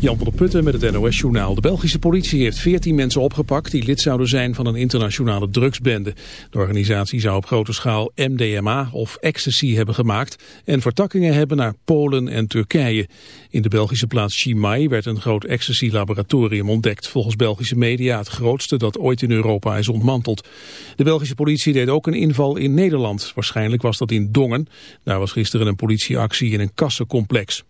Jan van der Putten met het NOS-journaal. De Belgische politie heeft 14 mensen opgepakt die lid zouden zijn van een internationale drugsbende. De organisatie zou op grote schaal MDMA of ecstasy hebben gemaakt en vertakkingen hebben naar Polen en Turkije. In de Belgische plaats Chimay werd een groot ecstasy-laboratorium ontdekt. Volgens Belgische media het grootste dat ooit in Europa is ontmanteld. De Belgische politie deed ook een inval in Nederland. Waarschijnlijk was dat in Dongen. Daar was gisteren een politieactie in een kassencomplex.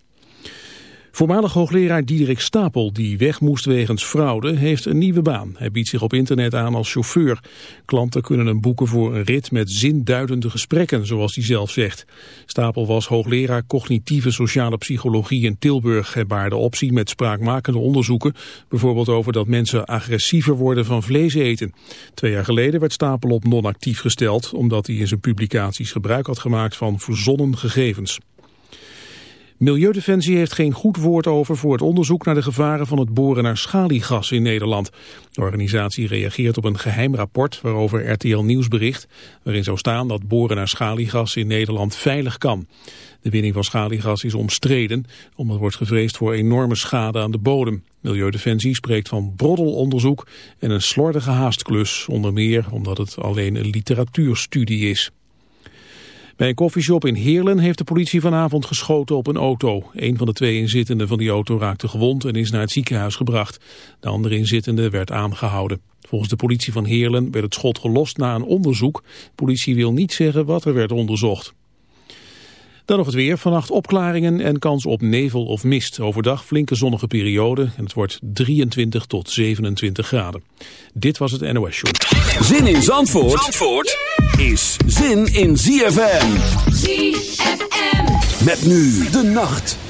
Voormalig hoogleraar Diederik Stapel, die weg moest wegens fraude, heeft een nieuwe baan. Hij biedt zich op internet aan als chauffeur. Klanten kunnen hem boeken voor een rit met zinduidende gesprekken, zoals hij zelf zegt. Stapel was hoogleraar cognitieve sociale psychologie in Tilburg. Hij baarde optie met spraakmakende onderzoeken, bijvoorbeeld over dat mensen agressiever worden van vlees eten. Twee jaar geleden werd Stapel op non-actief gesteld, omdat hij in zijn publicaties gebruik had gemaakt van verzonnen gegevens. Milieudefensie heeft geen goed woord over voor het onderzoek naar de gevaren van het boren naar schaliegas in Nederland. De organisatie reageert op een geheim rapport waarover RTL Nieuws bericht, waarin zou staan dat boren naar schaliegas in Nederland veilig kan. De winning van schaliegas is omstreden, omdat wordt gevreesd voor enorme schade aan de bodem. Milieudefensie spreekt van broddelonderzoek en een slordige haastklus, onder meer omdat het alleen een literatuurstudie is. Bij een koffieshop in Heerlen heeft de politie vanavond geschoten op een auto. Een van de twee inzittenden van die auto raakte gewond en is naar het ziekenhuis gebracht. De andere inzittende werd aangehouden. Volgens de politie van Heerlen werd het schot gelost na een onderzoek. De politie wil niet zeggen wat er werd onderzocht. Dan nog het weer. Vannacht opklaringen en kans op nevel of mist. Overdag flinke zonnige periode en het wordt 23 tot 27 graden. Dit was het NOS Show. Zin in Zandvoort, Zandvoort is zin in ZFM. ZFM. Met nu de nacht.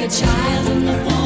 A child in the form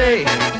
say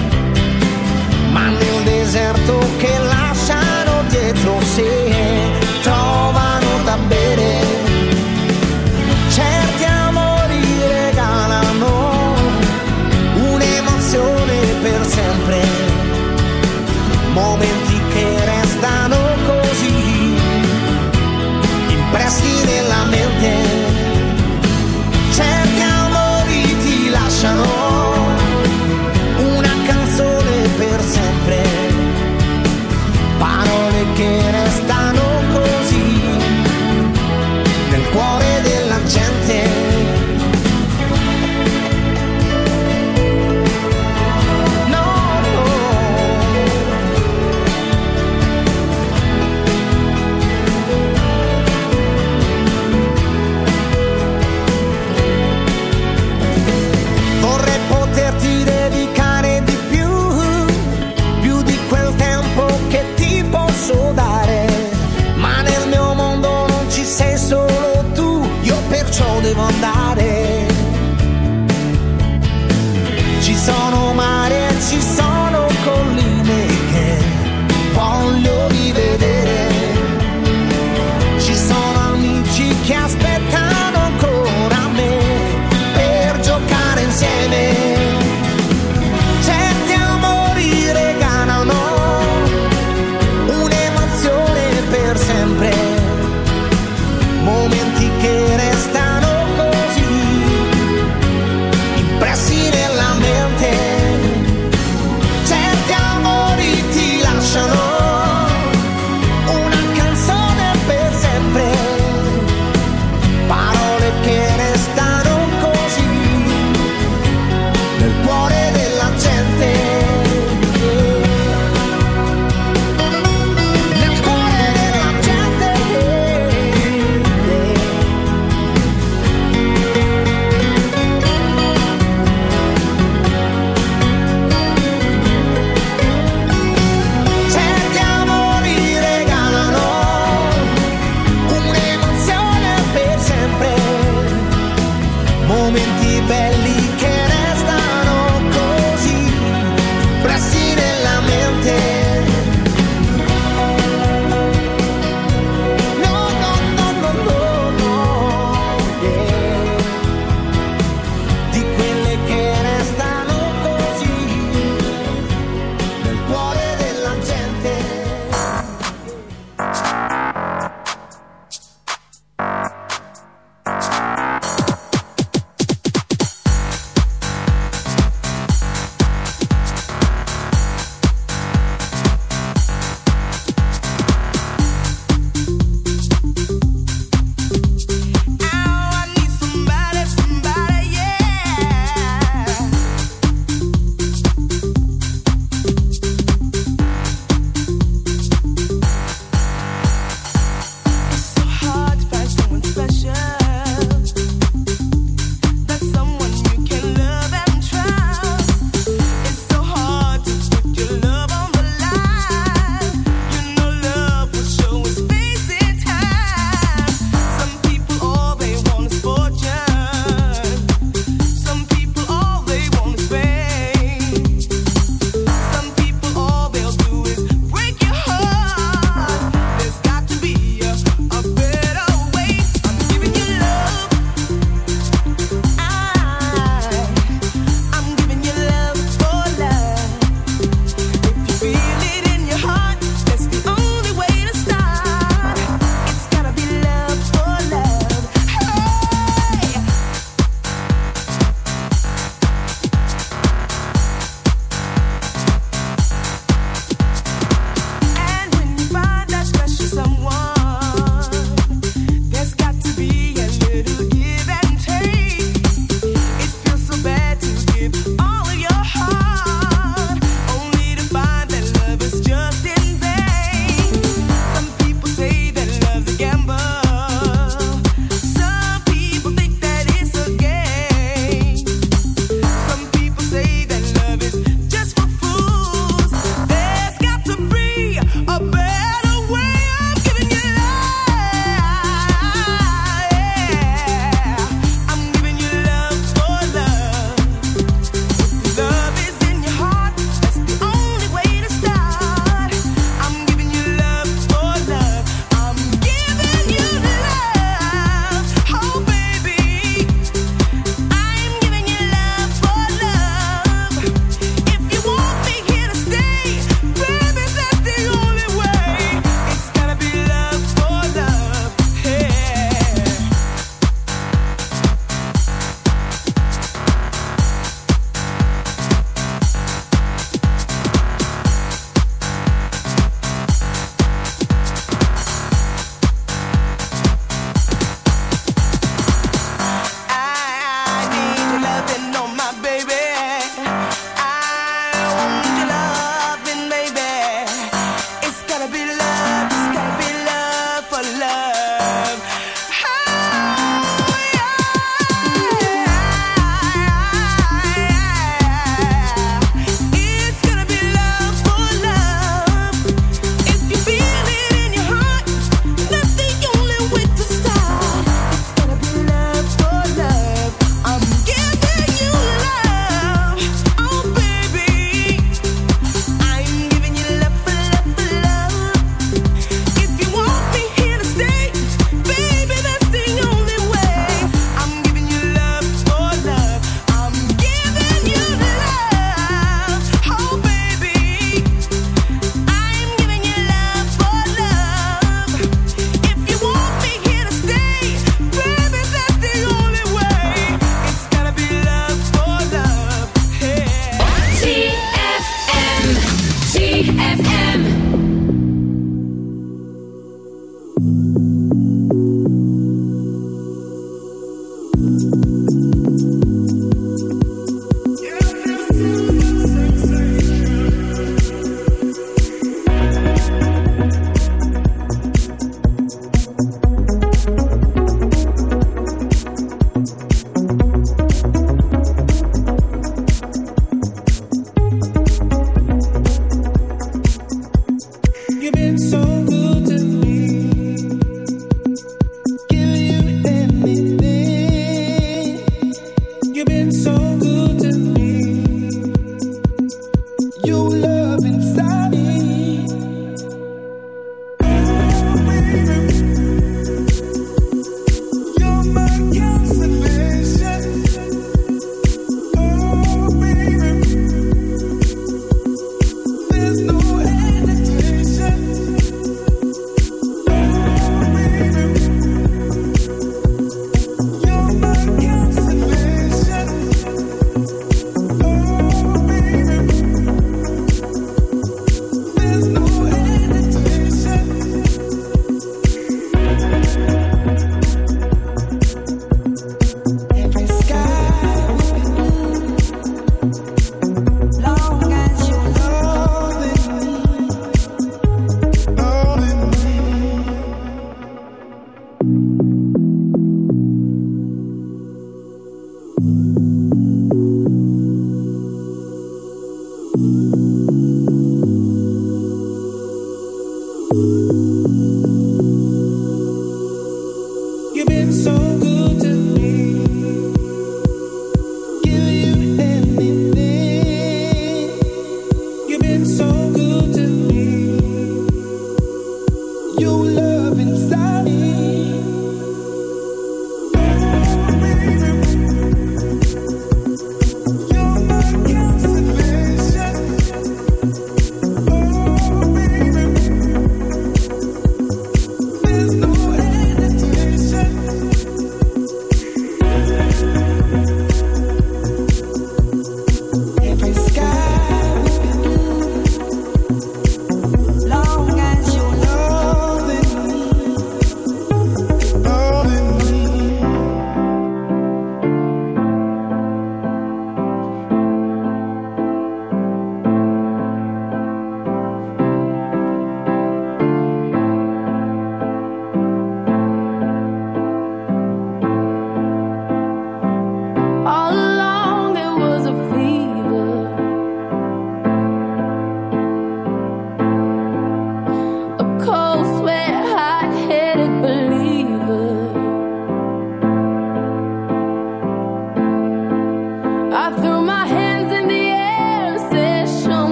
deserto che lasciano dietro sé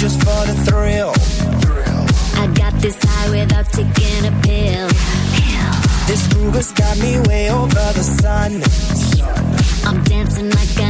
just for the thrill. I got this high without taking a pill. This groove has got me way over the sun. I'm dancing like a.